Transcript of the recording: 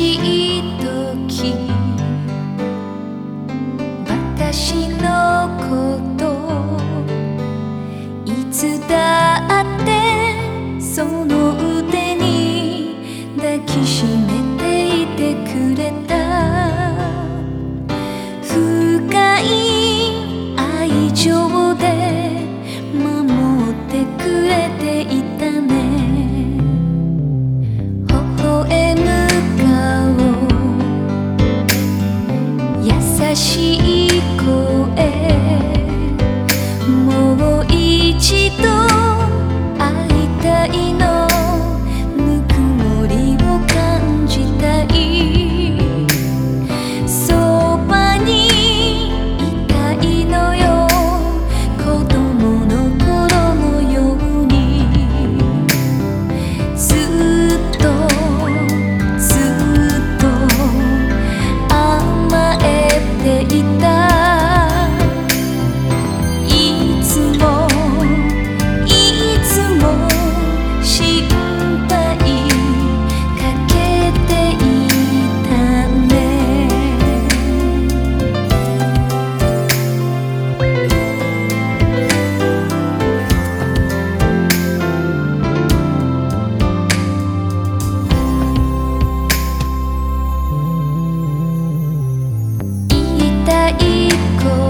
しい時私のこといつだってその腕に抱きしめていてくれた。深い愛情で守ってくれていた心。たい声